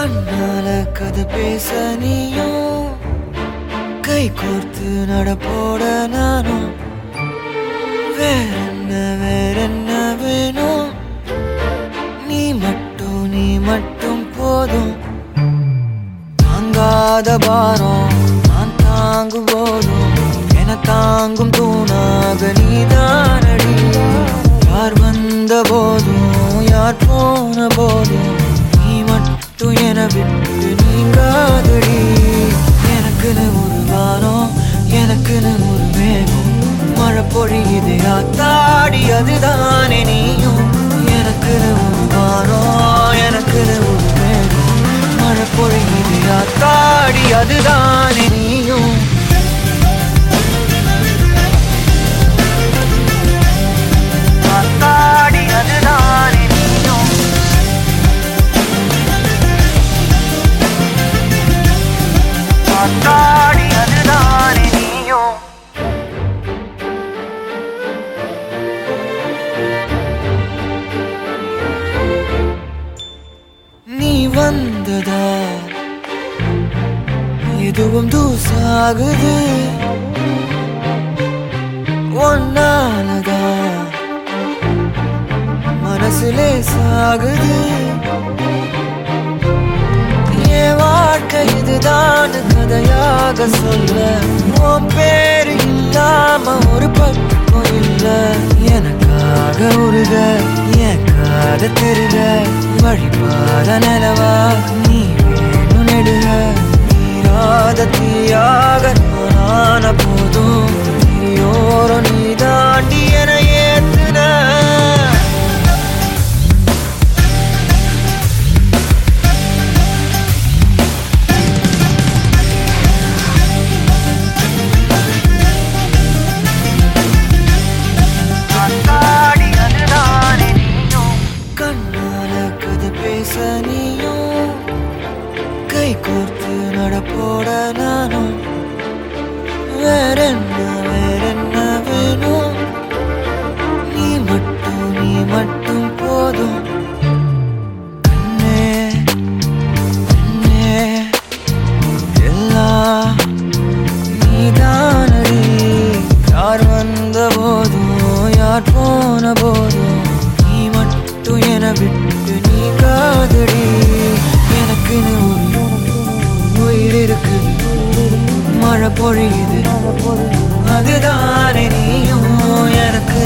கண்ணால கதை பேச நீயும் கை கோர்த்து நடப்போட நானும் வேறென்ன வேறென்ன வேணும்? நீ மட்டும் நீ மட்டும் போதும். தாங்காத பாரம் நான் தாங்கும் போதும். என தாங்கும் தூணாக நீதானடி. யார் வந்த போதும் யார் போன போதும்? மட்டும் விட்டு நீங்காதடி. எனக்குன்னு ஒரு வானம் எனக்குன்னு ஒரு மேகம். மழை பொழியுது ஆத்தாடி அதுதானே நீயும். வந்ததா இதுவும் தூசாகுது. ஒன்னாலதா மனசுலே சாகுது என் வாழ்க்கை இதுதான் கதையாக சொல்ல. உன் பேரு இல்லாம ஒரு பக்கம் இல்ல. எனக்காக உருக. என் காத திருக வழிபாத நிலவா நீ வேணும் நெடுக நீராத நடப்போட நானும் வேறென்ன வேறென்ன வேணும்? நீ மட்டும் நீ மட்டும் போதும். கண்ணே கண்ணே எல்லாம் நீதானடி. யார் வந்த போதும் யார் போன போதும் நீ மட்டும் என விட்டு நீ காதடி எனக்கு ஒரு இருக்கு. மழை பொழியுது. அதுதானே நீயும் எனக்கு.